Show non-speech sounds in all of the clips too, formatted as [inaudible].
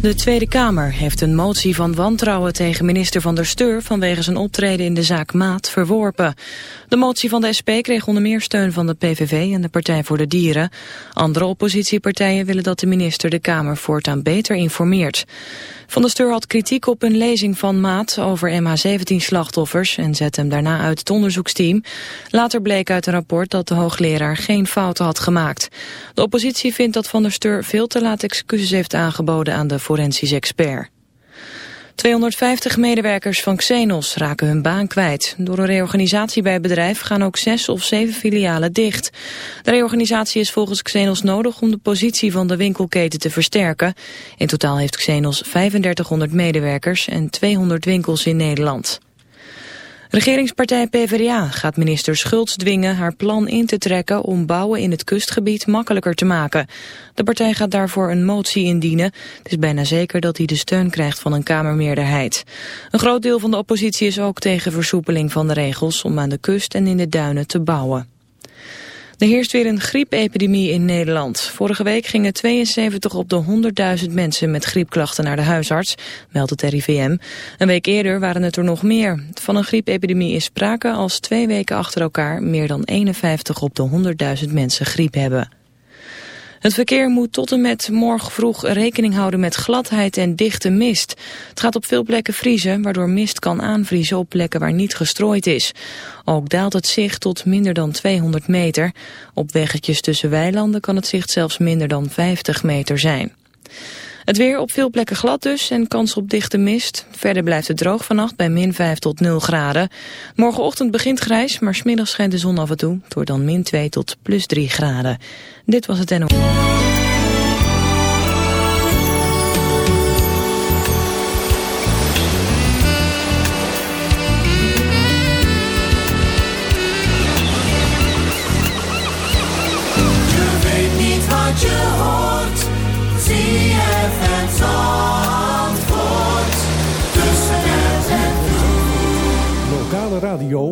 De Tweede Kamer heeft een motie van wantrouwen tegen minister Van der Steur... vanwege zijn optreden in de zaak Maat verworpen. De motie van de SP kreeg onder meer steun van de PVV en de Partij voor de Dieren. Andere oppositiepartijen willen dat de minister de Kamer voortaan beter informeert. Van der Steur had kritiek op een lezing van Maat over MH17-slachtoffers... en zette hem daarna uit het onderzoeksteam. Later bleek uit een rapport dat de hoogleraar geen fouten had gemaakt. De oppositie vindt dat Van der Steur veel te laat excuses heeft aangeboden aan de forensisch expert. 250 medewerkers van Xenos raken hun baan kwijt. Door een reorganisatie bij het bedrijf gaan ook zes of zeven filialen dicht. De reorganisatie is volgens Xenos nodig om de positie van de winkelketen te versterken. In totaal heeft Xenos 3500 medewerkers en 200 winkels in Nederland. Regeringspartij PvdA gaat minister Schultz dwingen haar plan in te trekken om bouwen in het kustgebied makkelijker te maken. De partij gaat daarvoor een motie indienen. Het is bijna zeker dat hij de steun krijgt van een Kamermeerderheid. Een groot deel van de oppositie is ook tegen versoepeling van de regels om aan de kust en in de duinen te bouwen. Er heerst weer een griepepidemie in Nederland. Vorige week gingen 72 op de 100.000 mensen met griepklachten naar de huisarts, meldt het RIVM. Een week eerder waren het er nog meer. Van een griepepidemie is sprake als twee weken achter elkaar meer dan 51 op de 100.000 mensen griep hebben. Het verkeer moet tot en met morgen vroeg rekening houden met gladheid en dichte mist. Het gaat op veel plekken vriezen, waardoor mist kan aanvriezen op plekken waar niet gestrooid is. Ook daalt het zicht tot minder dan 200 meter. Op weggetjes tussen weilanden kan het zicht zelfs minder dan 50 meter zijn. Het weer op veel plekken glad dus en kans op dichte mist. Verder blijft het droog vannacht bij min 5 tot 0 graden. Morgenochtend begint grijs, maar smiddags schijnt de zon af en toe. Door dan min 2 tot plus 3 graden. Dit was het NO.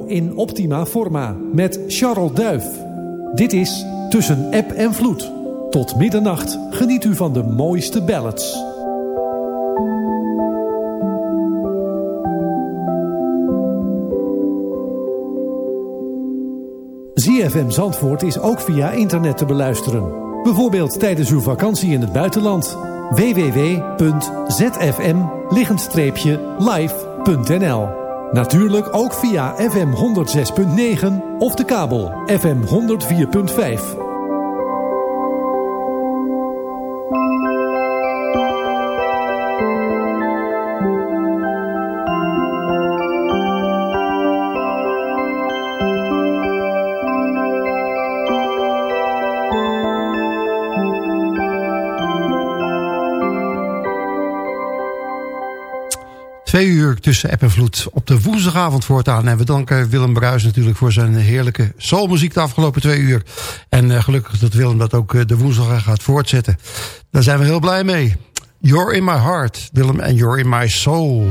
In optima forma met Charles Duif. Dit is Tussen App en Vloed. Tot middernacht geniet u van de mooiste ballads. ZFM Zandvoort is ook via internet te beluisteren. Bijvoorbeeld tijdens uw vakantie in het buitenland. www.zfm-live.nl Natuurlijk ook via FM 106.9 of de kabel FM 104.5. tussen app en vloed op de woensdagavond voortaan. En we danken Willem Bruis natuurlijk voor zijn heerlijke soulmuziek de afgelopen twee uur. En uh, gelukkig dat Willem dat ook uh, de woensdag gaat voortzetten. Daar zijn we heel blij mee. You're in my heart, Willem, en you're in my soul.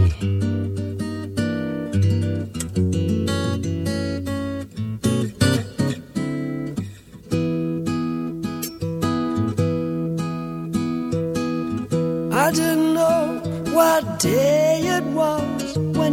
I didn't know what day it was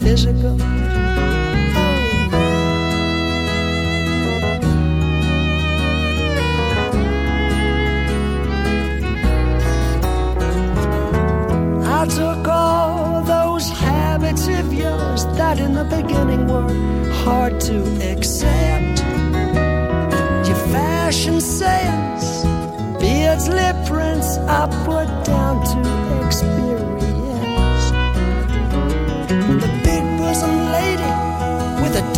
physical. I took all those habits of yours that in the beginning were hard to accept. Your fashion sense, beards, lip prints, put down to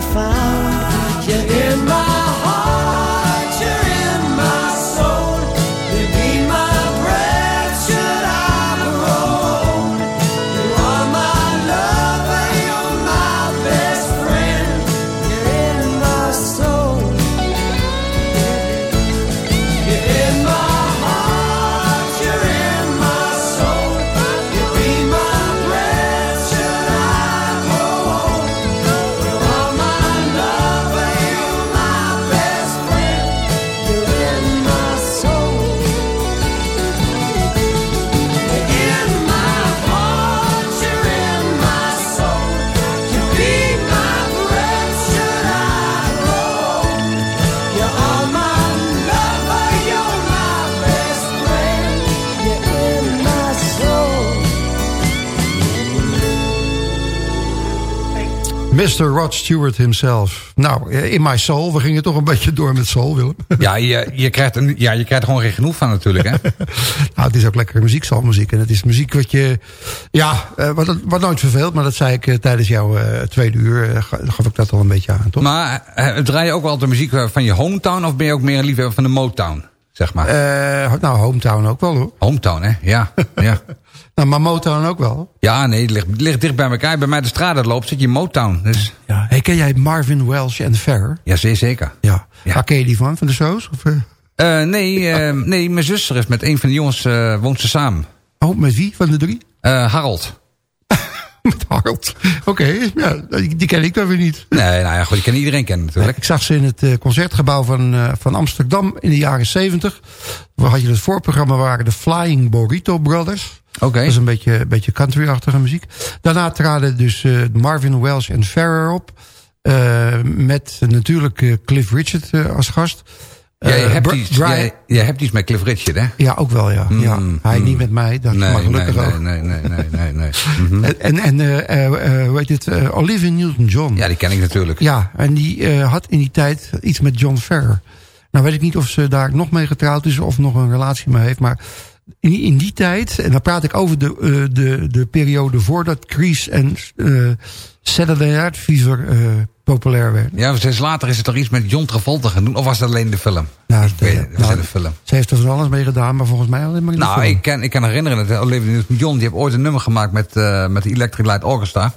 found. Mr. Rod Stewart himself. Nou, eh, in my soul. We gingen toch een beetje door met soul, Willem. [laughs] Ja, je, je, krijgt, een, ja, je krijgt er gewoon geen genoeg van natuurlijk, hè? [laughs] nou, het is ook lekkere muziek, soulmuziek. En het is muziek wat je... Ja, eh, wat, wat nooit verveelt. Maar dat zei ik eh, tijdens jouw eh, tweede uur. ga- gaf ik dat al een beetje aan, toch? Maar draai je ook wel de muziek van je hometown... of ben je ook meer liefhebber van de Motown, zeg maar? Eh, nou, Hometown ook wel, hoor. hometown, hè? Ja, ja. [laughs] Nou, maar Motown ook wel. Ja, nee, het ligt, ligt dicht bij elkaar. Bij mij de straat loopt, zit je in Motown. Dus, Ja. Hey, ken jij Marvin Welsh en Fair? ja, zeer zeker. Ja. Ja. Waar ken je die van? Van de shows? Of, eh? Eh, nee, eh, nee, mijn zuster is met een van de jongens, woont ze samen. Oh, met wie van de drie? Harold. [laughs] Met Harold. Oké, ja, die, die ken ik dan weer niet. Nee, nou ja, goed, ik kan iedereen kennen natuurlijk. Ik zag ze in het eh, concertgebouw van, eh, van Amsterdam in de jaren 70. Waar had je het voorprogramma waren de Flying Burrito Brothers. Oké. Dat is een beetje, beetje country-achtige muziek. Daarna traden dus eh, Marvin Welsh en Ferrer op. Met natuurlijk Cliff Richard als gast. Jij, Eh, hebt iets, jij, jij hebt iets met Cliff Richard, hè? Ja, ook wel, ja. ja. Mm, Hij mm. niet met mij, dat Nee, maar nee, gelukkig nee, ook. nee, nee, nee, nee, nee. [laughs] Mhm. En, en, en eh, eh, eh, hoe heet het, eh, Olivia Newton-John. Ja, die ken ik natuurlijk. Ja, en die eh, had in die tijd iets met John Ferrer. Nou weet ik niet of ze daar nog mee getrouwd is of nog een relatie mee heeft. Maar in die, in die tijd, en dan praat ik over de, de, de periode voordat Crease en eh Saturday Night Fever eh, populair werden. Ja, steeds later is het toch iets met John Travolta gaan doen? Of was dat alleen de film? Nou, ik de- was nou, de film. Ze heeft er van alles mee gedaan, maar volgens mij alleen maar in de Nou, ik kan, ik kan herinneren dat Olivia Newton-John... die heeft ooit een nummer gemaakt met, eh, met de Electric Light Orchestra.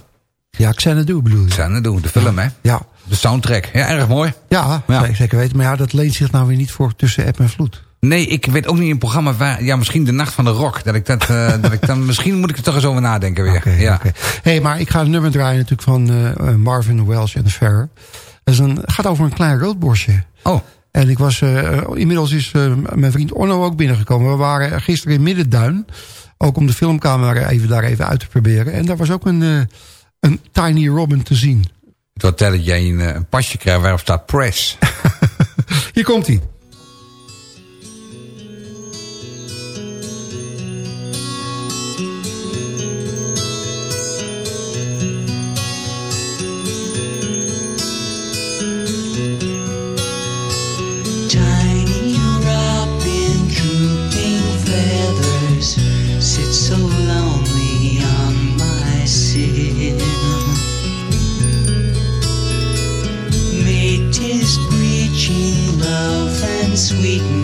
Ja, Xanadu bedoel je? Doen, de film, hè? Ja, De soundtrack. Ja, erg mooi. ja, Ja. zeker- zeker weten. Maar ja, dat leent zich nou weer niet voor tussen app en vloed. Nee, ik weet ook niet in een programma waar... Ja, misschien de Nacht van de Rock. Dat ik dat, eh, [laughs] dat ik dan, misschien moet ik er toch eens over nadenken weer. Oké, ja. hey, maar ik ga een nummer draaien natuurlijk van eh, eh, Marvin Welsh en Ferrer. Dat is een, gaat over een klein roodborstje. Oh, En ik was, inmiddels is mijn vriend Orno ook binnengekomen. We waren gisteren in Middenduin. Ook om de filmcamera even daar even uit te proberen. En daar was ook een, een Tiny Robin te zien. het wordt tijd dat jij een, een pasje krijgt waarop staat press. [laughs] Hier komt hij. sweet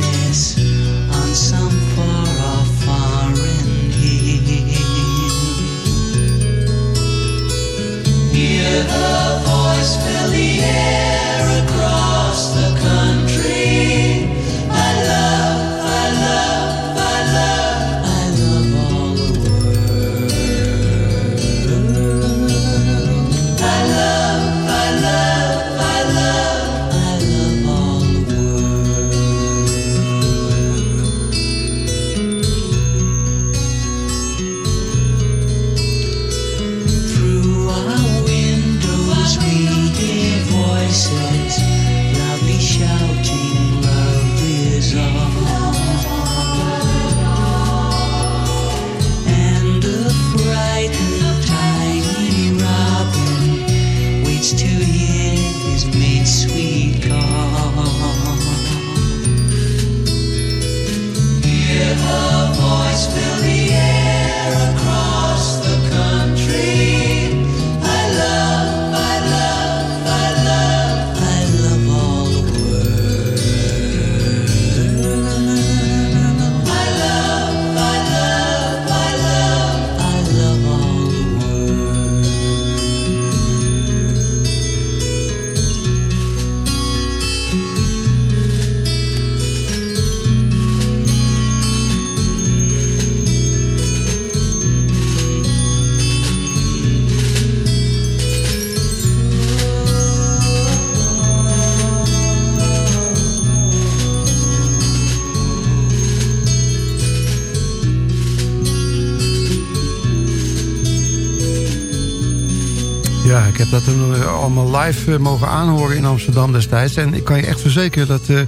eh, mogen aanhoren in Amsterdam destijds. En ik kan je echt verzekeren dat eh,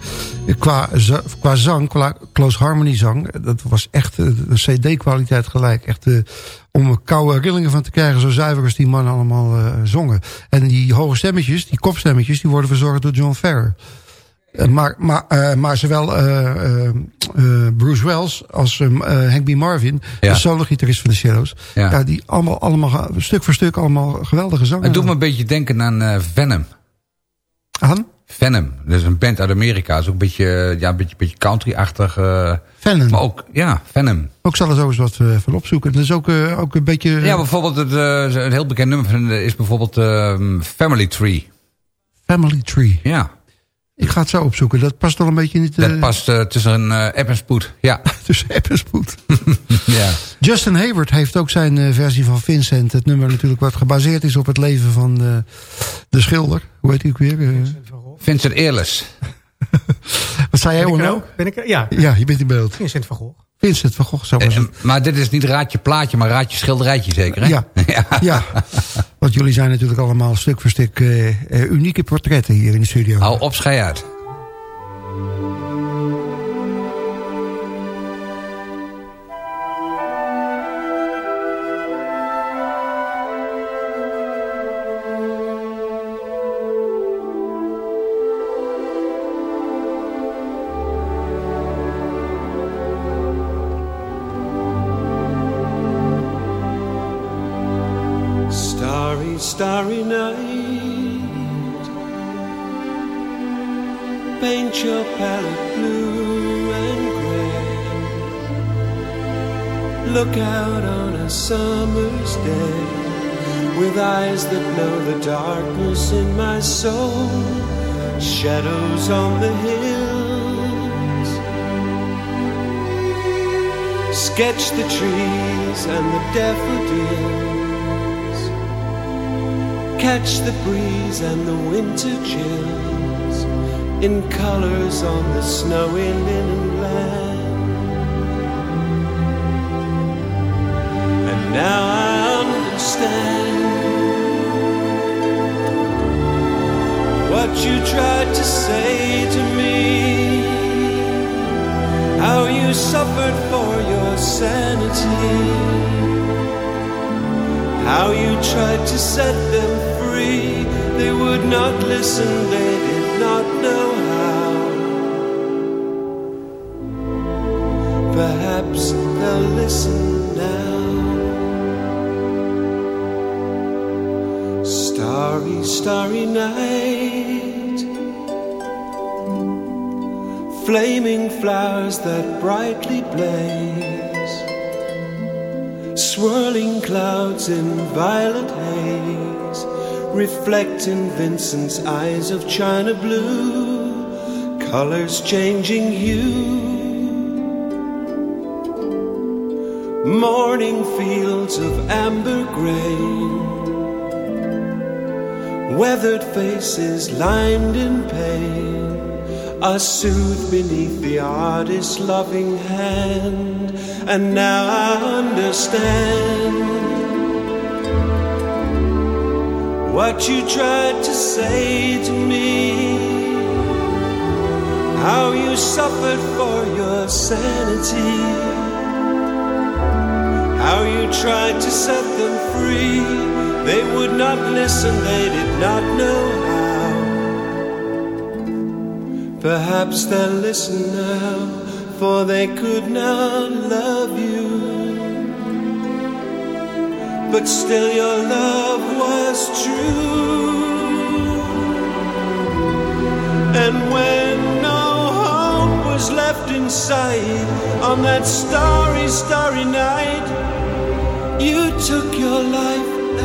qua, qua zang, qua close harmony zang... eh, dat was echt een cd-kwaliteit gelijk. Echt eh, om koude rillingen van te krijgen... zo zuiver als die mannen allemaal zongen. En die hoge stemmetjes, die kopstemmetjes... die worden verzorgd door John Ferrer. Maar, maar, maar zowel eh, Bruce Wells als eh, Hank B. Marvin, Ja. de solo-gitarist van de Shadows... Ja. Ja. die allemaal, allemaal stuk voor stuk allemaal geweldige zangen. Het doet me een beetje denken aan eh, Venom. Aan? Venom, dat is een band uit Amerika. Dat is ook een beetje, ja, een beetje, beetje country-achtig. Venom. maar ook, ja, Venom. Ook zal er zo eens wat eh, van opzoeken. Dat is ook, ook een beetje... Ja, bijvoorbeeld het, een heel bekend nummer van hen is bijvoorbeeld ehm, Family Tree. Family Tree. Ja, Ik ga het zo opzoeken. Dat past wel een beetje niet... dat eh, past eh, tussen een eh, app en spoed. Ja, [laughs] tussen app en spoed. [laughs] ja. Justin Hayward heeft ook zijn eh, versie van Vincent. Het nummer natuurlijk wat gebaseerd is op het leven van de schilder. Hoe heet hij ook weer? Eh, Vincent Eerles. [laughs] wat zei jij, Ben er ook? Ben ik er? Ja, Ja, je bent in beeld. Vincent van Gogh. Vincent van Gogh. Zou maar dit is niet raadje plaatje, maar raadje schilderijtje zeker, hè? Ja. ja. Ja, want jullie zijn natuurlijk allemaal stuk voor stuk eh, eh, unieke portretten hier in de studio. Hou op, schei uit. That know the darkness in my soul. Shadows on the hills. Sketch the trees and the daffodils. Catch the breeze and the winter chills in colors on the snowy linen land. And now I what you tried to say to me. How you suffered for your sanity how you tried to set them free. They would not listen, they did not know how. Perhaps they'll listen Starry, night. flaming flowers that brightly blaze, swirling clouds in violet haze, reflecting Vincent's eyes of china blue, colors changing hue. Morning fields of amber grain, weathered faces lined in pain are soothed beneath the artist's loving hand. And now I understand what you tried to say to me. How you suffered for your sanity. How you tried to set them free. They would not listen, they did not know how. Perhaps they'll listen now, for they could not love you. But still, your love was true. And when no hope was left in sight on that starry, starry night, you took your life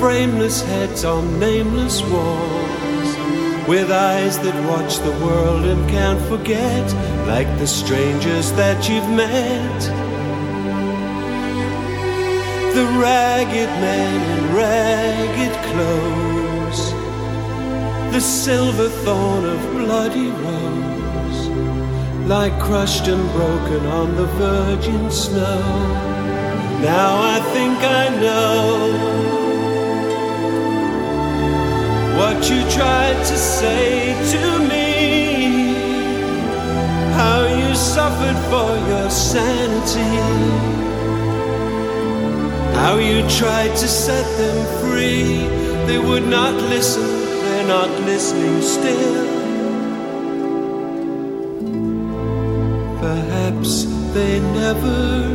Frameless heads on nameless walls. With eyes that watch the world and can't forget, like the strangers that you've met. The ragged man in ragged clothes, the silver thorn of bloody rose, lie crushed and broken on the virgin snow. Now I think I know what you tried to say to me, how you suffered for your sanity, how you tried to set them free. They would not listen, they're not listening still. Perhaps they never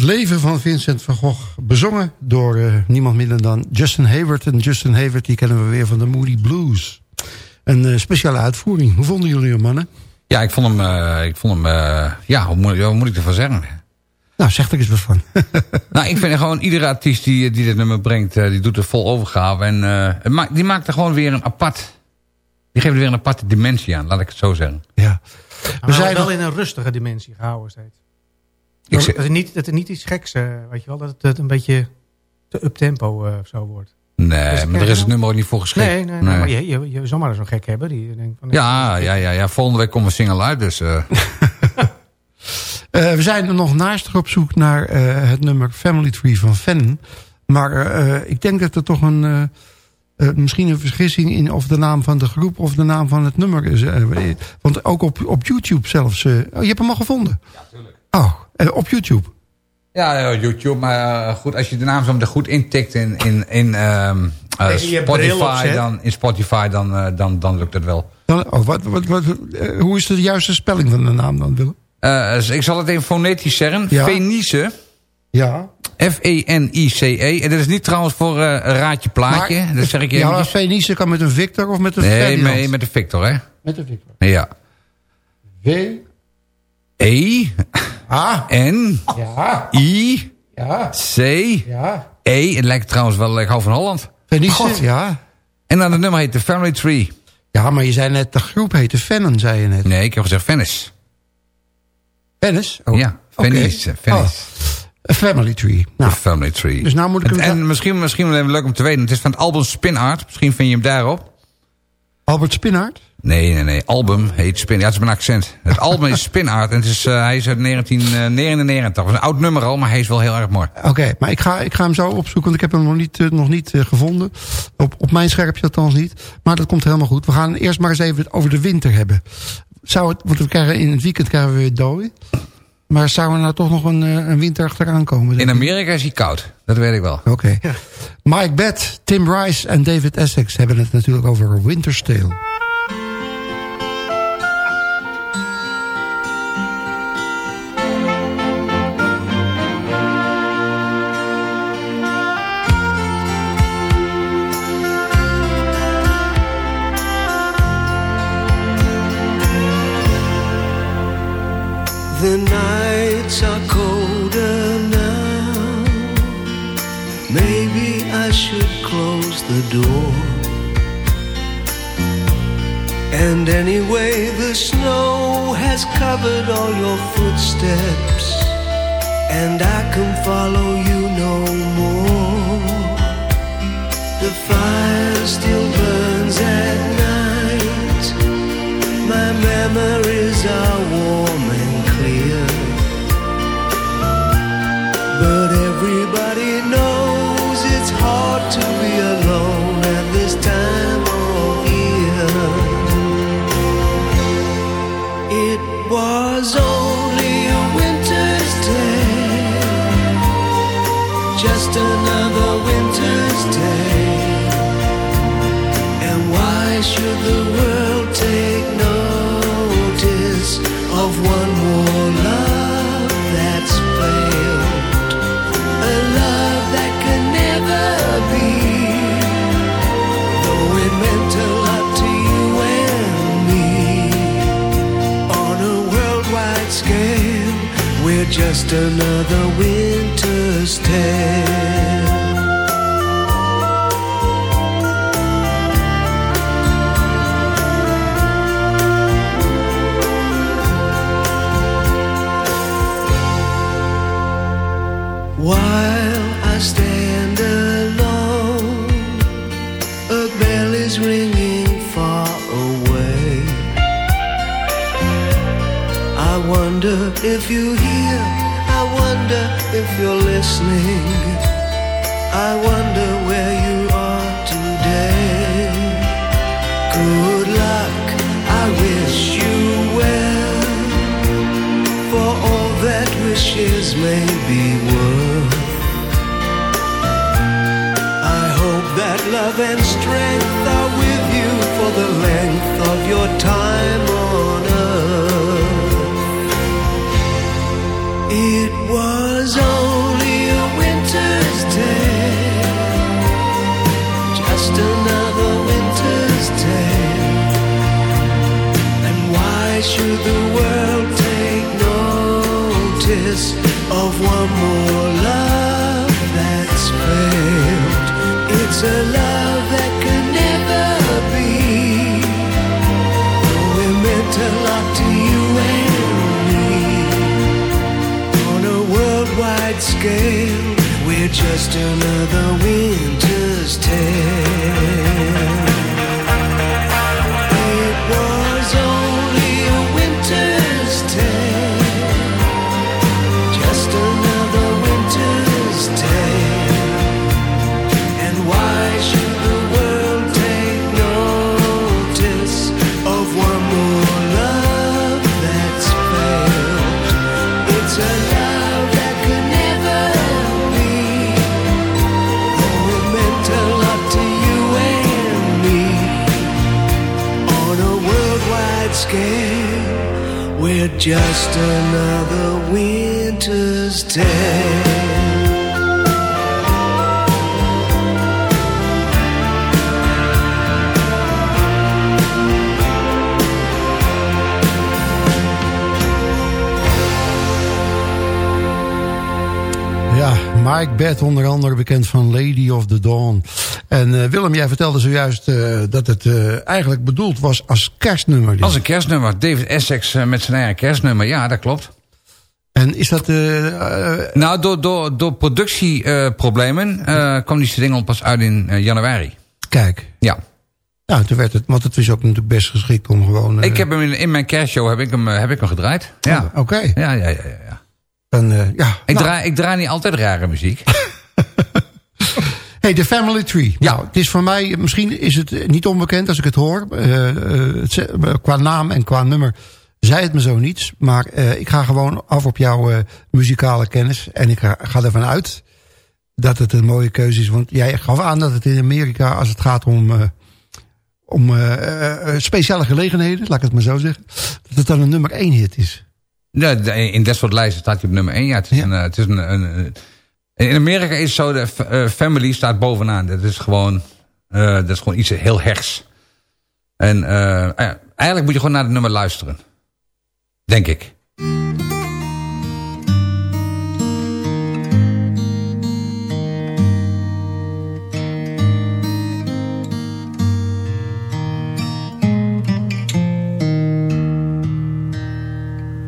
Het leven van Vincent van Gogh, bezongen door eh, niemand minder dan Justin Hayward. En Justin Hayward, die kennen we weer van de Moody Blues. Een eh, speciale uitvoering. Hoe vonden jullie hem, mannen? Ja, ik vond hem... eh, ik vond hem eh, ja, hoe moet, wat moet ik ervan zeggen? Nou, zeg er eens wat van. [laughs] Nou, ik vind gewoon iedere artiest die, die dit nummer brengt... eh, die doet er vol overgave. En eh, het maakt- die maakt er gewoon weer een apart... Die geeft er weer een aparte dimensie aan, laat ik het zo zeggen. ja. We zijn zijn wel in een rustige dimensie gehouden steeds. Ik Dat zeg- het, niet, dat het niet iets geks, eh, weet je wel, dat het, het een beetje te uptempo eh of zo wordt. Nee, maar daar is het nummer ook niet voor geschikt. Nee, nee, nee, maar je, je, je zou maar zo'n gek hebben die denkt van... Ja, ja, ja, ja, volgende week komen we single uit, dus... eh, [laughs] Eh, we zijn er nog naastig op zoek naar eh, het nummer Family Tree van Fenn. Maar eh, ik denk dat er toch een... eh, eh, misschien een vergissing in of de naam van de groep of de naam van het nummer is. want ook op, op YouTube zelfs... eh, oh, je hebt hem al gevonden? Ja, tuurlijk. Oh, op YouTube? Ja, YouTube, maar eh, goed, als je de naam zo er goed intikt in, in, in ehm, eh, Spotify, dan, in Spotify, dan, eh, dan, dan lukt het wel. Dan, oh, wat, wat, wat, eh, hoe is de juiste spelling van de naam dan, Willem? Eh, dus ik zal het even fonetisch zeggen. Ja. Fenice, Ja. F-E-N-I-C-E. En dat is niet trouwens voor eh, een raadje plaatje. dat zeg ik Ja. Fenice kan met een Victor of met een Nee, Ferdinand? nee, met de Victor, hè? Met een Victor. Ja. V. E, A. N, Ja. I, Ja. C, Ja. E. Het lijkt trouwens wel, ik hou van Holland. Fenice, ja. En dan het nummer heet The Family Tree. Ja, maar je zei net, de groep heette Fennen, zei je net. Nee, ik heb gezegd Venice. Venice? Oh, Ja. Venice. Venice. Oh, a family Tree. Nou, The Family Tree. dus nou moet ik en, hem... en misschien, misschien wel even leuk om te weten. Het is van het album Spin Art. Misschien vind je hem daarop. Albert Spinnaert? Nee, nee, nee. Album heet Spin. Ja, het is mijn accent. Het album is Spin Art en het is, eh, hij is uit 1999. Dat is een oud nummer al, maar hij is wel heel erg mooi. Oké, maar ik ga, ik ga hem zo opzoeken, want ik heb hem nog niet, eh, nog niet eh, gevonden. Op, op mijn scherpje althans niet. Maar dat komt helemaal goed. We gaan eerst maar eens even over de winter hebben. Zou het, want we krijgen, in het weekend krijgen we weer dooi. Maar zou er nou toch nog een, eh, een winter achteraan komen? In? Amerika is hij koud. Dat weet ik wel. Oké. Mike Bett, Tim Rice en David Essex hebben het natuurlijk over Winter's Tale. Door. And anyway, the snow has covered all your footsteps, and I can follow you no more. The fire still burns at night. My memories are of one more love that's failed? A love that can never be, though it meant a lot to you and me. On a worldwide scale, we're just another winter's tale. Wonder if you hear, I wonder if you're listening. I wonder where you are today. Good luck, I wish you well for all that wishes may be worth. I hope that love and strength are with you for the length of your time just another winter's Onder andere bekend van Lady of the Dawn. En eh, Willem, jij vertelde zojuist eh, dat het eh, eigenlijk bedoeld was als kerstnummer. dit. Als een kerstnummer. David Essex met zijn eigen kerstnummer. Ja, dat klopt. En is dat... Nou, door, door, door productieproblemen kwam die single pas uit in januari. kijk, Ja. Nou, toen werd het, want het is ook natuurlijk best geschikt om gewoon... Ik heb hem in, in mijn kerstshow heb ik hem, heb ik hem gedraaid. Ja. Oké. Ja, ja, ja, ja, eh, ja. Ik, Nou, draai, ik draai niet altijd rare muziek. [laughs] [laughs] Hey, de Family Tree. Ja. Nou, het is voor mij, misschien is het eh, niet onbekend als ik het hoor. Eh, eh, het, qua naam en qua nummer zei het me zo niets. Maar ik ga gewoon af op jouw muzikale kennis. En ik ga, ga ervan uit dat het een mooie keuze is. Want jij gaf aan dat het in Amerika, als het gaat om, om speciale gelegenheden, laat ik het maar zo zeggen, dat het dan een nummer één hit is. Ja, in dat soort lijsten staat hij op nummer 1. Ja, het is Ja. Een, het is een, een- in Amerika is zo, de eh, family staat bovenaan. Dat is gewoon, eh, dat is gewoon iets heel hechts. En eh, eigenlijk moet je gewoon naar het nummer luisteren. Denk ik.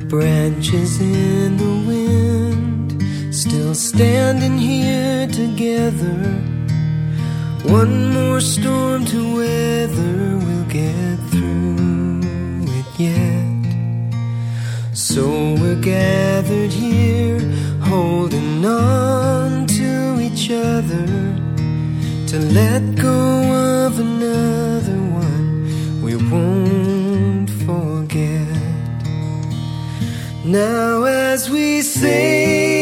branches in the still standing here together. One more storm to weather, we'll get through it yet. So we're gathered here, holding on to each other to let go of another one we won't forget. Now, as we say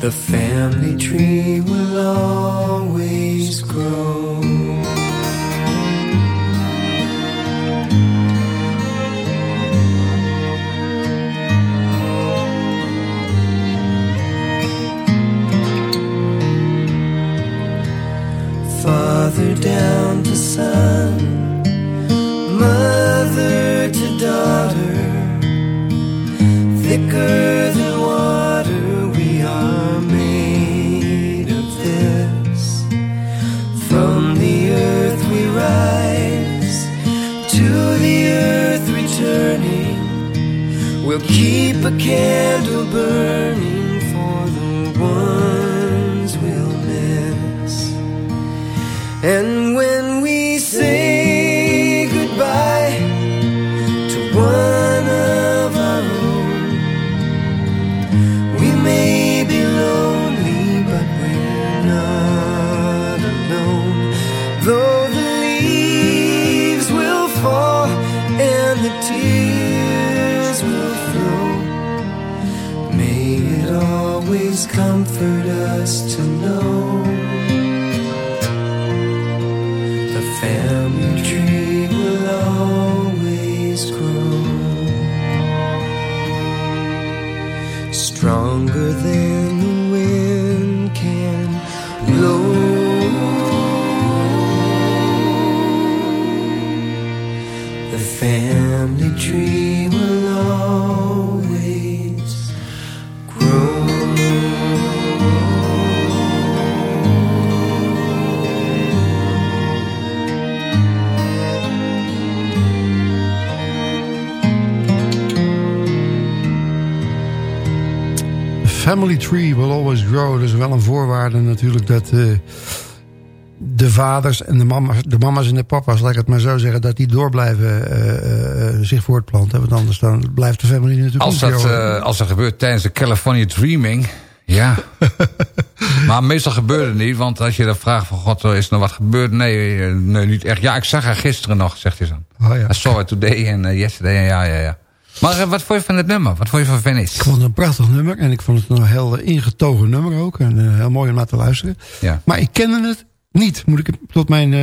The family tree will always grow. Father down to son, keep a candle burning eh, de vaders en de mama's, de mama's en de papa's, laat ik het maar zo zeggen, dat die door blijven eh, eh, zich voortplanten. Want anders dan blijft de family natuurlijk Als dat, eh, als dat gebeurt tijdens de California Dreaming, ja. [laughs] maar meestal gebeurt het niet, want als je dan vraagt van God, is er nog wat gebeurd? Nee, eh, nee, niet echt. Ja, ik zag haar gisteren nog, zegt hij dan. Oh ja. I saw it today en eh, yesterday, ja, ja, ja. Maar eh, wat vond je van het nummer? Wat vond je van Venice? Ik vond het een prachtig nummer en ik vond het een heel eh, ingetogen nummer ook. En eh, heel mooi om naar te luisteren. Ja. Maar ik kende het niet, moet ik tot mijn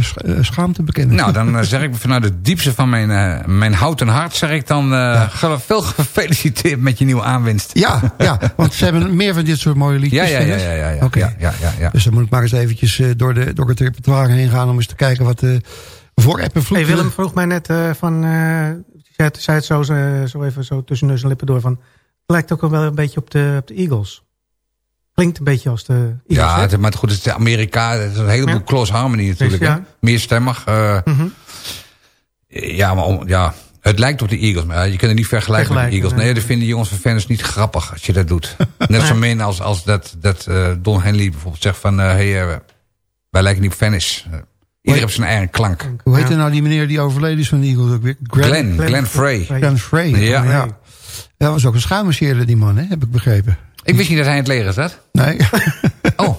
sch- schaamte bekennen. Nou, dan [laughs] zeg ik vanuit het diepste van mijn, mijn houten hart... zeg ik dan eh, ge- veel gefeliciteerd met je nieuwe aanwinst. Ja, ja, want ze hebben meer van dit soort mooie liedjes. Ja, ja, ja, ja, ja, ja, Oké. ja, ja, ja, ja. Dus dan moet ik maar eens eventjes eh, door, de, door het repertoire heen gaan... om eens te kijken wat, voor App en Vloed. Hey, Willem vroeg mij net eh, van... eh, zei, het- zei het zo, zo zo even zo tussen neus en lippen door van... Het lijkt ook wel een beetje op de, op de Eagles. Klinkt een beetje als de Eagles, Ja, het- maar goed, het is Amerika. Het is een heleboel Ja. close harmony natuurlijk. Dus, hè. ja. Meerstemmig. eh, Mhm. Ja, maar om- ja, het lijkt op de Eagles. Maar je kunt het niet vergelijken met de Eagles. Nee, nee. dat vinden jongens van fans niet grappig als je dat doet. [laughs] Net zo min als, als dat, dat eh, Don Henley bijvoorbeeld zegt van... eh, hey, eh, wij lijken niet op Fennis. Iedereen heeft zijn eigen klank. Hoe heet Ja. nou die meneer die overleden is van de Eagles ook weer? Glenn, Glenn, Frey. Glenn Frey. Ja. Ja. Dat was ook een schuimmarcheerder die man, hè? heb ik begrepen. Ik wist niet dat hij in het leger zat. Nee, [laughs] Oh.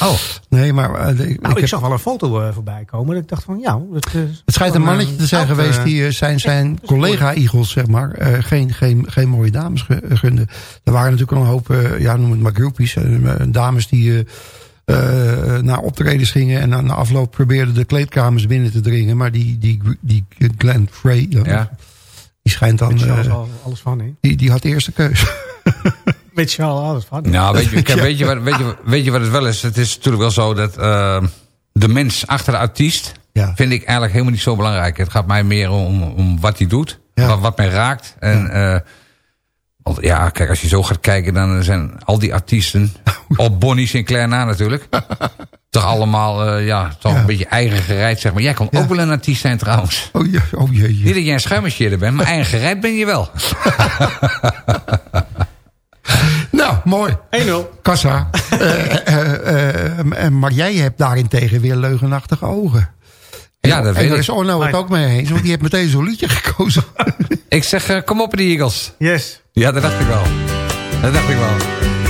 oh. nee maar eh, ik Nou, ik heb- zag wel een foto eh, voorbij komen. Dat ik dacht van, ja... Dat, eh, het schijnt een mannetje eh, te zijn oud, geweest eh, die eh, zijn, zijn collega-Eagles, zeg maar, eh, geen, geen, geen mooie dames gunde. Er waren natuurlijk al een hoop, eh, ja, noem het maar groupies, eh, dames die eh, eh, naar optredens gingen en na afloop probeerden de kleedkamers binnen te dringen. Maar die, die, die Glenn Frey, ja, Ja. die schijnt dan, Weet eh, al- alles van, hè? die, die had de eerste keus. Weet je al alles van? Nou, weet je, kijk, weet, je wat, weet, je, weet je wat het wel is? Het is natuurlijk wel zo dat eh, de mens achter de artiest... Ja. vind ik eigenlijk helemaal niet zo belangrijk. Het gaat mij meer om, om wat hij doet. Ja. Wat, wat mij raakt. En eh, ja, kijk, als je zo gaat kijken... dan zijn al die artiesten... [laughs] op Bonnie Sinclair na natuurlijk... toch allemaal eh, ja, toch Ja. een beetje eigen gereid, zeg maar. Jij kon Ja. ook wel een artiest zijn trouwens. Oh, je, oh jee. Niet dat jij een schuimercheerder bent, maar eigen gereid ben je wel. [laughs] Nou, mooi. 1-0. Kassa. Eh, eh, maar jij hebt daarentegen weer leugenachtige ogen. Ja, dat en weet daar ik. is Orno het ook mee eens, want die heeft meteen zo'n liedje gekozen. Ik zeg, eh, kom op de Eagles. Yes. Ja, dat dacht ik wel. Dat dacht ik wel.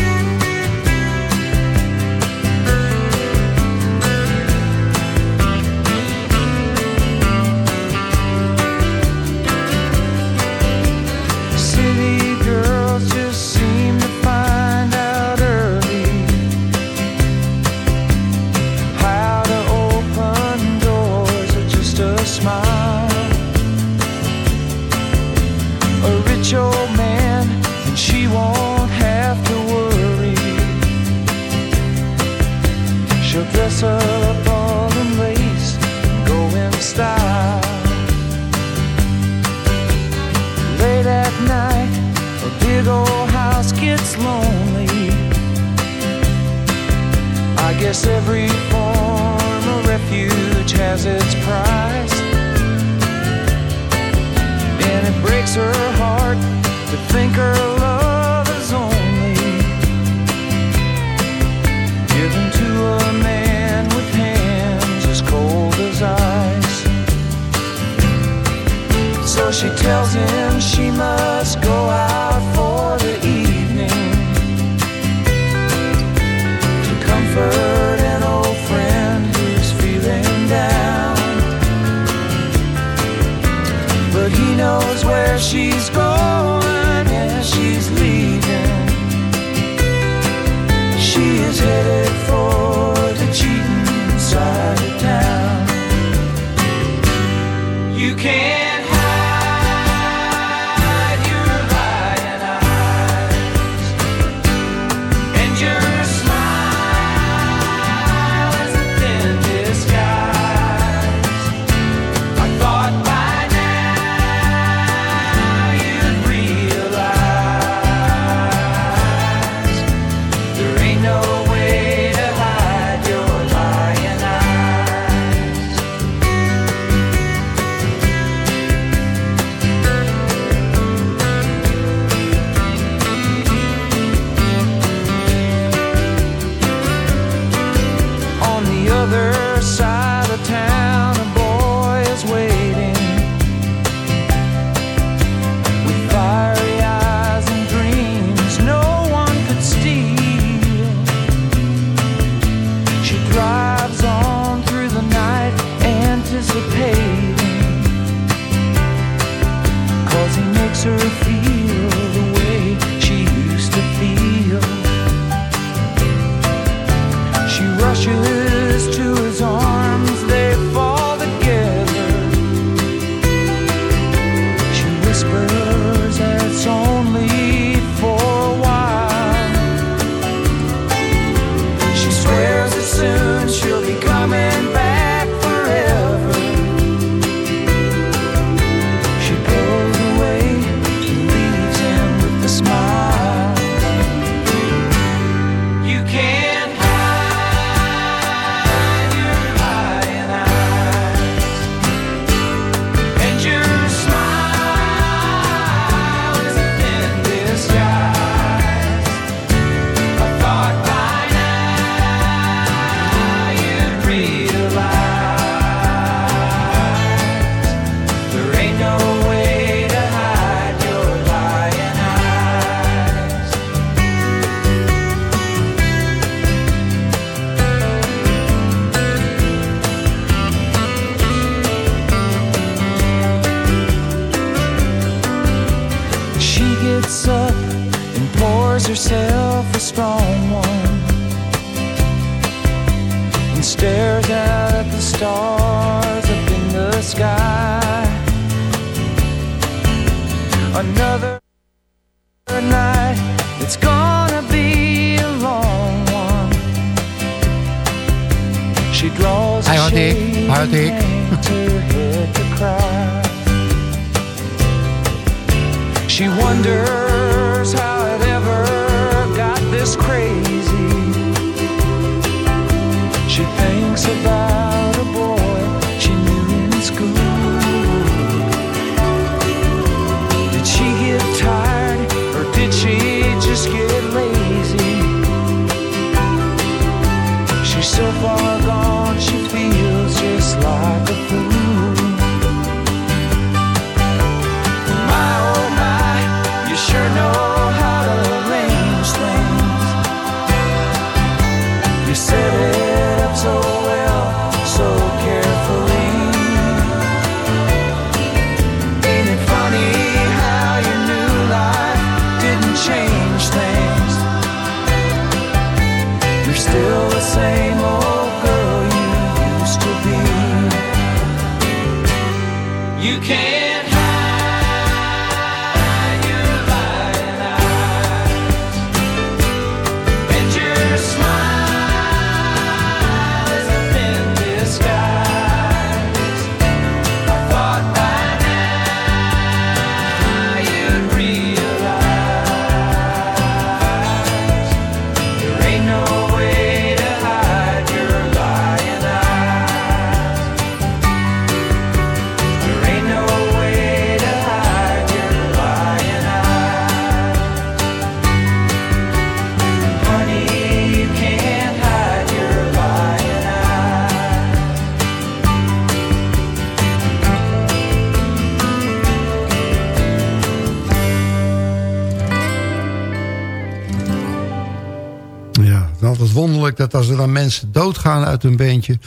Dat als er dan mensen doodgaan uit een bandje...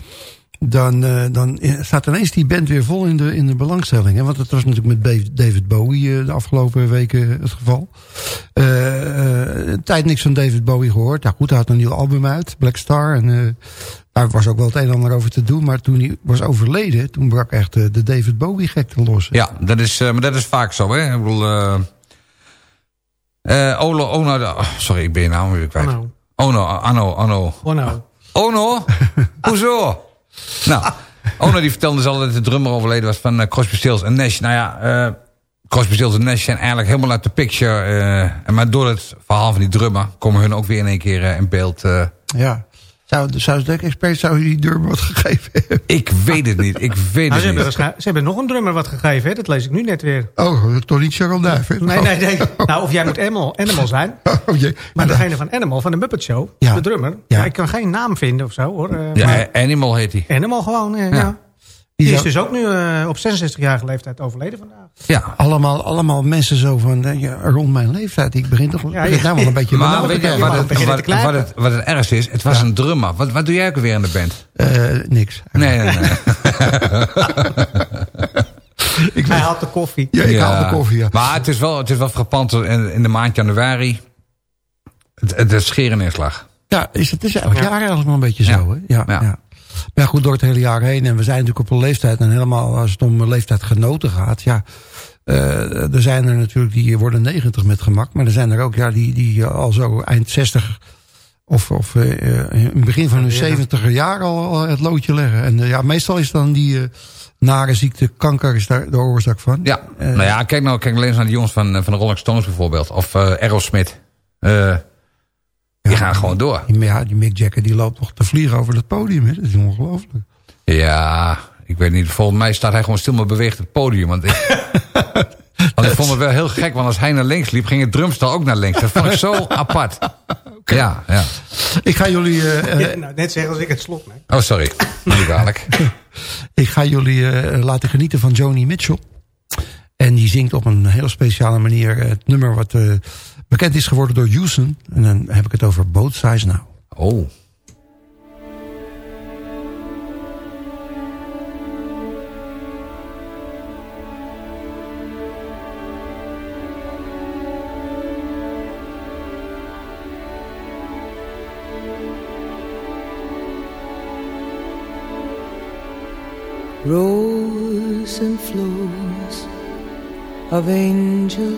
dan, eh, dan staat ineens die band weer vol in de, in de belangstelling. Hè? Want dat was natuurlijk met David Bowie eh, de afgelopen weken het geval. Eh, eh, een tijd niks van David Bowie gehoord. Nou goed, hij had een nieuw album uit, Black Star. En eh, daar was ook wel het een en ander over te doen. Maar toen hij was overleden, toen brak echt de David Bowie gekte los. Ja, dat is, eh, maar dat is vaak zo, hè. Ik bedoel... eh eh, Olo, Ono, oh, sorry, ik ben je naam weer kwijt. Ono. Ono, Anno, Anno. Oh. Ono? [laughs] Hoezo? nou, Ono die vertelde dus al dat de drummer overleden was van eh, Crosby, Stills en Nash. Nou ja, eh Crosby, Stills en Nash zijn eigenlijk helemaal uit de picture. eh, maar door het verhaal van die drummer komen hun ook weer in één keer in beeld. eh. Ja. Zou, zou de expert zou die deur wat gegeven hebben? ik weet het niet, ik weet Nou, ze, het hebben niet. waarschijn- ze hebben nog een drummer wat gegeven, hè? dat lees ik nu net weer. Oh, toch niet Cheryl Duif? hè? Nee, nee, nee. Nou, of jij moet Animal, Animal [laughs] zijn. Oh, jee. Maar degene van Animal, van de Muppet Show, Ja. de drummer. Ja. Ja. ik kan geen naam vinden of zo, hoor. eh, Ja, maar Animal heet hij. Animal gewoon, eh, ja. Die Die is dus ook nu eh, op 66-jarige leeftijd overleden vandaag. Ja. allemaal, allemaal mensen zo van, eh, ja, rond mijn leeftijd. Ik begin toch Ja, begin ja. nou wel een beetje Maar weet te je wat het, wat, knijpen. wat het, wat het ergste is? Het was een drummer. Wat, wat doe jij ook weer in de band? Eh, niks. Nee, nee, nee. [laughs] Ik Hij had de koffie. ja, ik Ja. haal de koffie, ja. Maar het is wel, het is wel frappant in, in de maand januari. Het, scherinneerslag. Ja, is het is elk Ja. jaar eigenlijk wel een beetje Ja. zo. Hè? Ja, ja. Maar goed, door het hele jaar heen. En we zijn natuurlijk op een leeftijd. En helemaal als het om leeftijdgenoten gaat. Ja, eh, er zijn er natuurlijk die worden 90 met gemak. Maar er zijn er ook ja, die, die al zo eind 60 of, of eh, eh, in het begin van hun 70 jaar al, al het loodje leggen. En eh, ja, meestal is dan die eh, nare ziekte kanker is daar de oorzaak van. Ja, Eh, nou ja, kijk nou, kijk alleen eens naar de jongens van, eh, van de Rolling Stones bijvoorbeeld. Of uh, Aerosmith. Die gaan gewoon door. Ja, die Mick Jagger die loopt nog te vliegen over het podium. Hè? Dat is ongelooflijk. Ja, ik weet niet. Volgens mij staat hij gewoon stil maar beweegt het podium. Want ik, [laughs] want ik vond het wel heel gek. Want als hij naar links liep, ging het drumstel ook naar links. Dat vond ik zo [laughs] apart. Ja, ja. Ik ga jullie, eh, eh, Ja, nou, net zeggen als ik het slot neem. Oh, sorry. [laughs] Niet dadelijk. ik ga jullie eh, laten genieten van Joni Mitchell. En die zingt op een hele speciale manier het nummer wat eh, Bekend is geworden door Houston. En dan heb ik het over Both size Now. Oh. Rose and flows of angel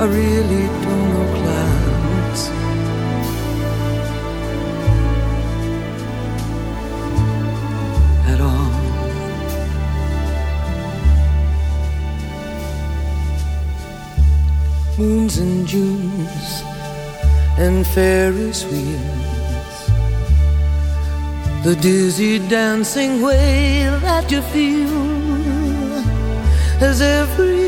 I really don't know clouds. At all. moons and Junes and Ferris wheels. The dizzy dancing way that you feel as every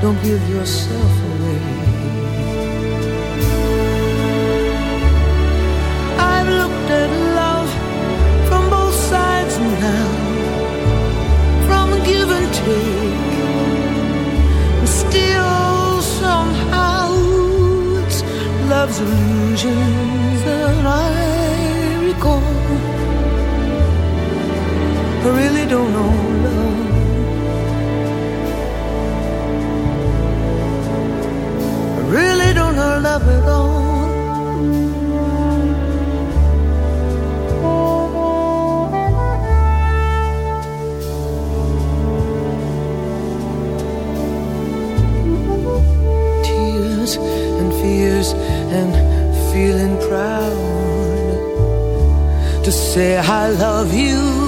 Don't give yourself away. I've looked at love from both sides now, from give and take, and still somehow it's love's illusions that I recall. I really don't know love. Really don't know love at all. Tears and fears and feeling proud to say I love you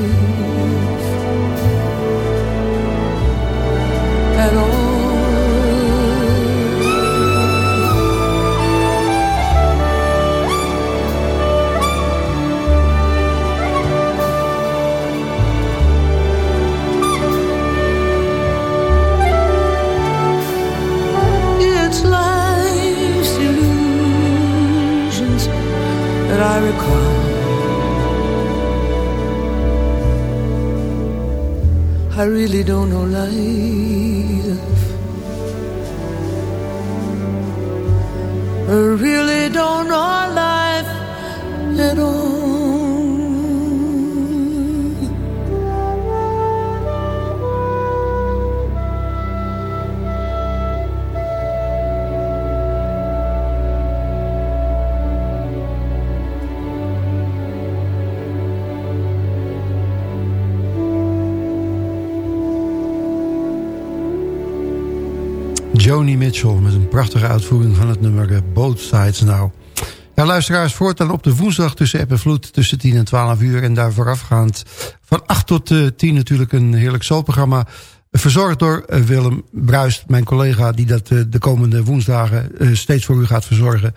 I recall. I really don't know life. I really don't know life at all. Joni Mitchell met een prachtige uitvoering van het nummer eh, Both Sides Now. Ja, luisteraars, voortaan op de woensdag tussen app en vloed tussen 10 en 12 uur. En daar voorafgaand van 8 tot uh, 10 natuurlijk een heerlijk soulprogramma. Verzorgd door uh, Willem Bruist, mijn collega... die dat de komende woensdagen steeds voor u gaat verzorgen.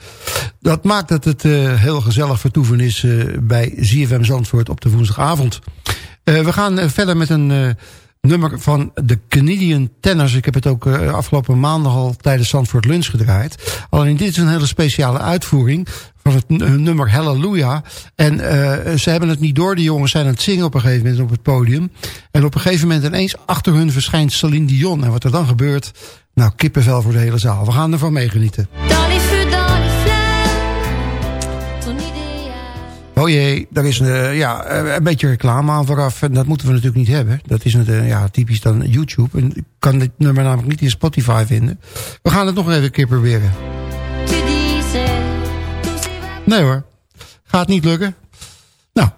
Dat maakt dat het heel gezellig vertoeven is bij ZFM Zandvoort op de woensdagavond. we gaan verder met een nummer van de Canadian Tenors. Ik heb het ook uh, afgelopen maandag al tijdens Zandvoort Lunch gedraaid. Alleen dit is een hele speciale uitvoering van het nummer Hallelujah. En uh, ze hebben het niet door. De jongens zijn aan het zingen op een gegeven moment op het podium. En op een gegeven moment ineens achter hun verschijnt Celine Dion. En wat er dan gebeurt, nou kippenvel voor de hele zaal. We gaan ervan meegenieten. Oh jee, daar is een, ja, een beetje reclame aan vooraf. En dat moeten we natuurlijk niet hebben. Dat is een, ja, typisch dan YouTube. En ik kan dit nummer namelijk niet in Spotify vinden. We gaan het nog even een keer proberen. Nee hoor, gaat niet lukken. Nou,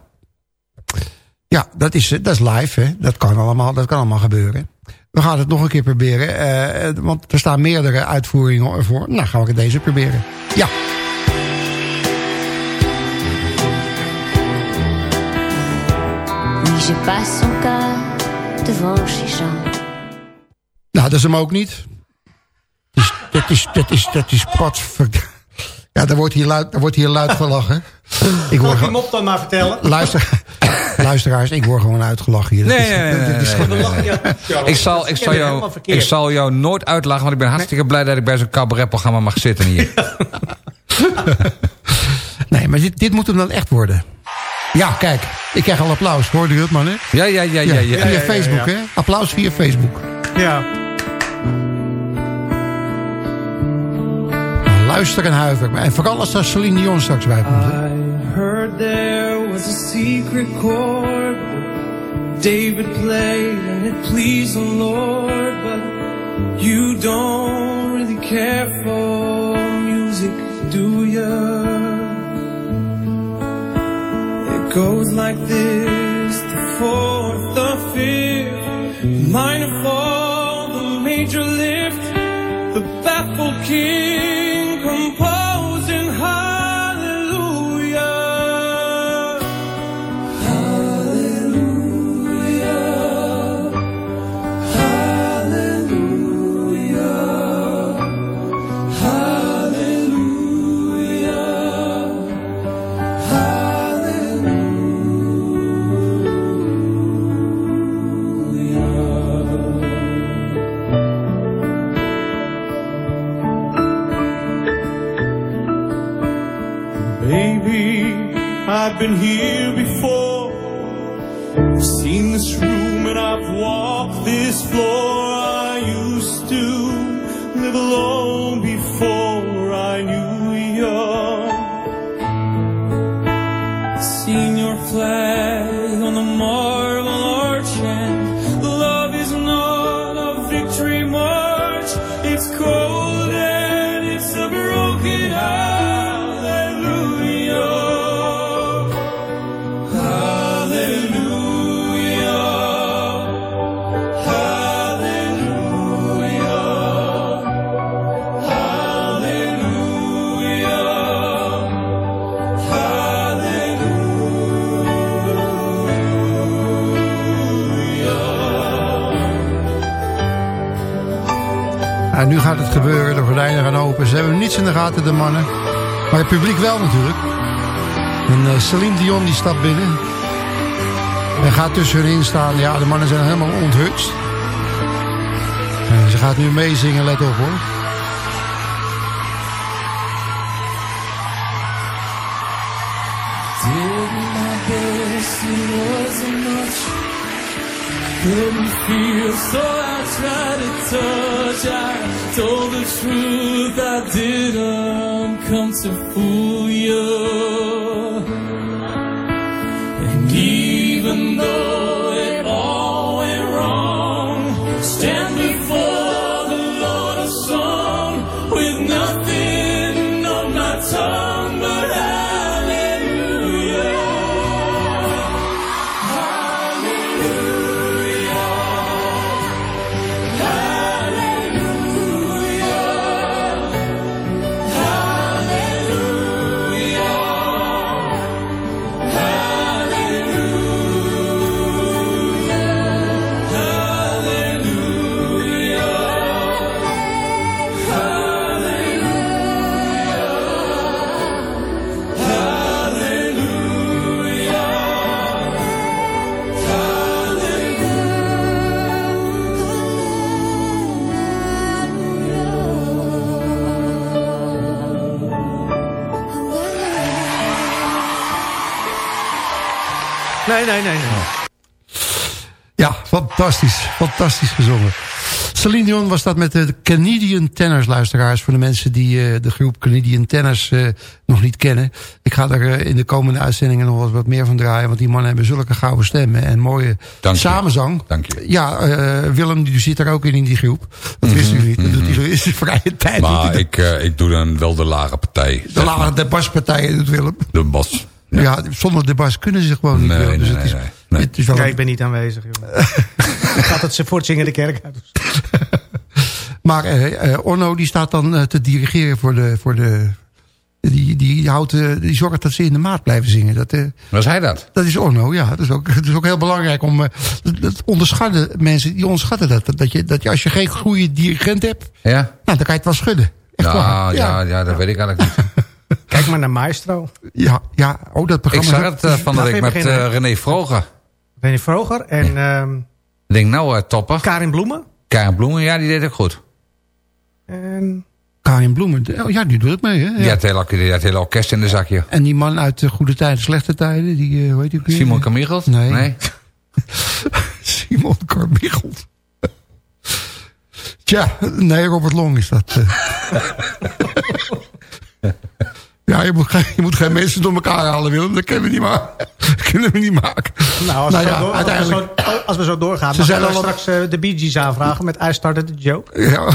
ja, dat is, dat is live. Hè. Dat, kan allemaal, dat kan allemaal gebeuren. We gaan het nog een keer proberen. Want er staan meerdere uitvoeringen voor. Nou, gaan we deze proberen. Ja. Je passe encore devant chez Jean. Nou, dat is hem ook niet. Dus, dat is, dat is, dat is potverd... Ja, daar wordt hier luid, daar wordt hier luid gelachen. Ik word hem op dan maar vertellen? Luister, luisteraars, ik word gewoon uitgelachen hier. Nee, nee, nee. nee, nee. Ik, zal, ik, zal jou, ik zal jou nooit uitlachen, want ik ben hartstikke blij dat ik bij zo'n cabaretprogramma mag zitten hier. [laughs] nee, maar dit, dit moet hem dan echt worden. Ja, kijk. Ik krijg al applaus. Hoorde u het, man, hè? Ja, ja, ja. ja, ja, via Facebook, hè? Applaus via Facebook. Ja. Luister en huiver. En vooral als er Celine Dion straks bij komt. Hè? I heard there was a secret chord David played and it pleased the Lord But you don't really care for music, do you? Goes like this the fourth, the fifth, minor fall, the major lift, the baffled king composing Nu gaat het gebeuren, de gordijnen gaan open. Ze hebben niets in de gaten, de mannen. Maar het publiek wel natuurlijk. En uh, Celine Dion die stapt binnen. En gaat tussen hun staan. Ja, de mannen zijn helemaal onthutst. En ze gaat nu meezingen, let op hoor. Tried to touch. I told the truth, I didn't come to fool you. And even though nee, nee, nee. nee. Ja, fantastisch. Fantastisch gezongen. Celine Dion was dat met de Canadian Tenors luisteraars. Voor de mensen die eh, de groep Canadian Tenors eh, nog niet kennen. Ik ga er eh, in de komende uitzendingen nog wat meer van draaien. Want die mannen hebben zulke gouden stemmen en mooie Dank je. samenzang. Dank je. Ja, eh, Willem die zit er ook in in die groep. Dat wist u niet. Dat doet hij in zijn vrije tijd. Maar ik, ik doe dan wel de lage partij. de lage de baspartijen doet Willem. De bas. Ja. zonder de bas kunnen ze gewoon niet. Nee, Willem. Dus nee, het is, nee, nee. Nee. Het is wel Ja, een- ik ben niet aanwezig, joh. [laughs] Gaat het voor het zingen de kerk uit? [laughs] Maar eh, eh, Orno die staat dan eh, te dirigeren voor de... Voor de die, die, houdt, eh, die zorgt dat ze in de maat blijven zingen. Dat, eh, Was hij dat? dat is Orno, ja. Dat is ook, dat is ook heel belangrijk om... eh, dat, dat onderschatten mensen, die onderschatten dat. Dat je, dat je als je geen goede dirigent hebt... Ja? Nou, dan kan je het wel schudden. Echt Ja, waar. ja, ja, dat weet ik eigenlijk niet. [laughs] Kijk maar naar Maestro. ja, ja. Oh, dat Ik programma... zag het eh, van de week we met beginnen. eh, René Vroger. René Vroger en ehm, Ik denk nou, eh, topper. Karin Bloemen. Karen Bloemen, ja, die deed ook goed. En Karin Bloemen. Oh, ja, die doet het mee, hè? Die, Ja. had het hele, die had het hele orkest in de zakje. En die man uit de Goede Tijden, Slechte Tijden, die, hoe heet die ook weer? Simon Kamichelt? Nee. nee. [laughs] Simon Carmichelt. Tja, nee, Robert Long is dat. [laughs] ja, je moet, geen, je moet geen mensen door elkaar halen, Willem. Dat kunnen we niet maken. Dat [laughs] kunnen we niet maken. nou, als, Nou we, ja, zo door, als, we, uiteindelijk- zo, als we zo doorgaan, Ze zijn gaan we straks eh, de Bee Gees aanvragen met I Started the Joke. Ja. [laughs]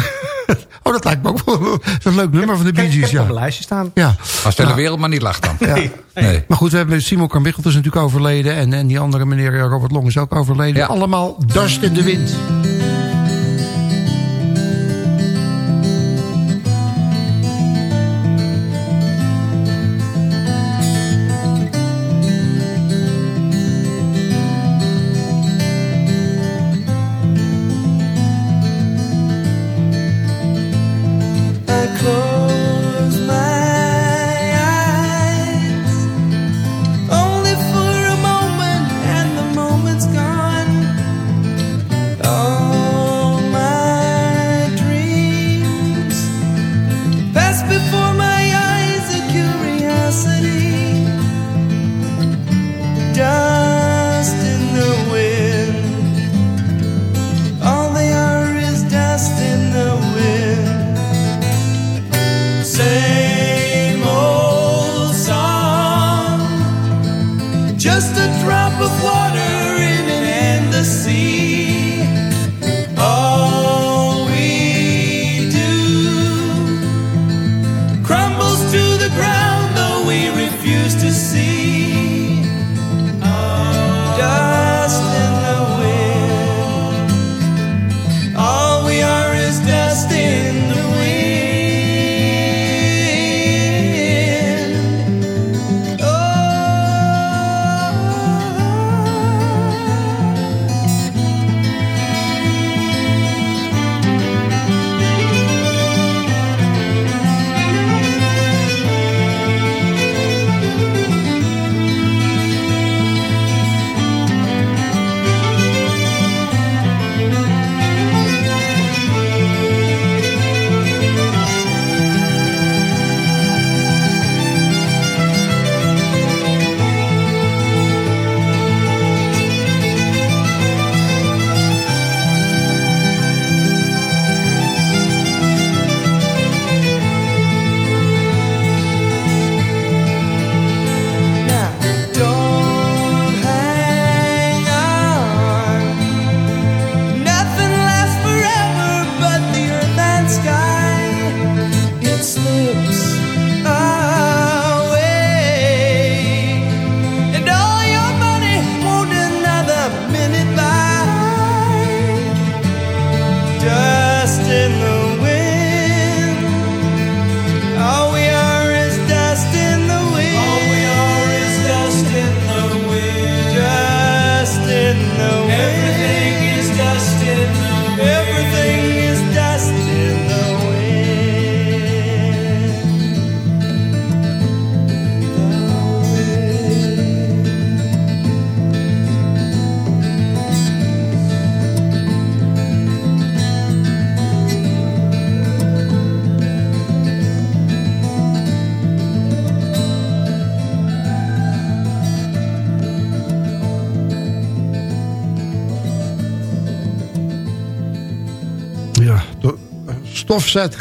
Oh, dat lijkt me ook wel dat is een leuk nummer van de Bee Gees, heb het op ja. een lijstje staan. ja. Als de hele Nou, wereld maar niet lacht dan. [laughs] ja. Nee. Maar goed, we hebben Simon Carmichelt is natuurlijk overleden. En, en die andere meneer eh, Robert Long is ook overleden. Ja. Allemaal Dust in de Wind.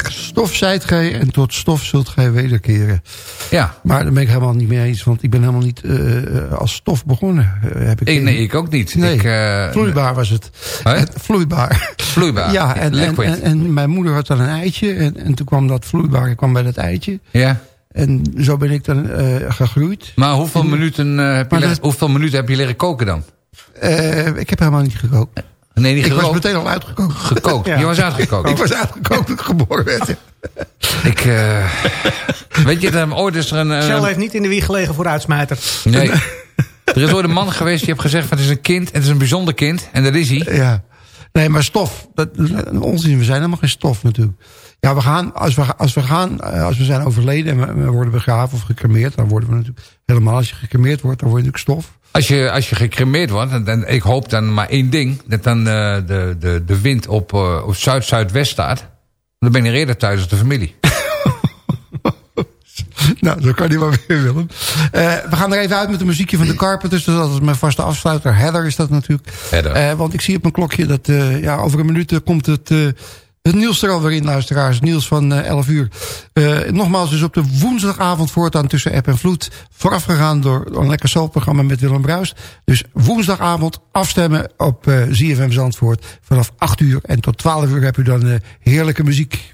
Stof zijt, gij en tot stof zult gij wederkeren. Ja. Maar daar ben ik helemaal niet mee eens, want ik ben helemaal niet eh, als stof begonnen. Eh, heb ik, Ik, nee, ik ook niet. Nee, Ik, eh, vloeibaar was het. Hè? Vloeibaar. Vloeibaar. Ja, en, en, Liquid. en, en mijn moeder had dan een eitje. En, en toen kwam dat vloeibare kwam bij dat eitje. Ja. En zo ben ik dan eh, gegroeid. Maar hoeveel minuten, eh, heb je dat- hoeveel minuten heb je leren koken dan? Eh, ik heb helemaal niet gekookt. Nee, niet Ik was meteen al uitgekookt. Gekookt. Ja. Je was uitgekookt. Ik was uitgekookt toen ik geboren werd. Ik, eh, weet je, dan, ooit is er een... eh, Shell heeft niet in de wieg gelegen voor uitsmijter. nee. Er is ooit een man geweest die heeft gezegd... van het is een kind, het is een bijzonder kind. En dat is hij. Ja. Nee, maar stof. Dat, onzin, we zijn helemaal geen stof natuurlijk. Ja, we gaan, als we, als we gaan, eh, als we zijn overleden en we, we worden begraven of gecremeerd, dan worden we natuurlijk helemaal, als je gecremeerd wordt, dan word je natuurlijk stof. Als je, als je gecremeerd wordt, en, en ik hoop dan maar één ding... dat dan eh, de, de, de wind op, eh, op zuid-zuidwest staat... dan ben je eerder thuis als de familie. [laughs] Nou, zo kan hij maar weer, Willem. Eh, we gaan er even uit met de muziekje van de Carpenters. Dus dat is mijn vaste afsluiter. Heather is dat natuurlijk. Heather. Want ik zie op mijn klokje dat ja, over een minuut komt het, het nieuws er in, luisteraars. Nieuws van eh 11 uur. Eh, nogmaals, dus op de woensdagavond voortaan tussen app en vloed. Voorafgegaan door een lekker soapprogramma met Willem Bruis. Dus woensdagavond afstemmen op eh ZFM Zandvoort. Vanaf 8 uur en tot 12 uur heb u dan eh, heerlijke muziek.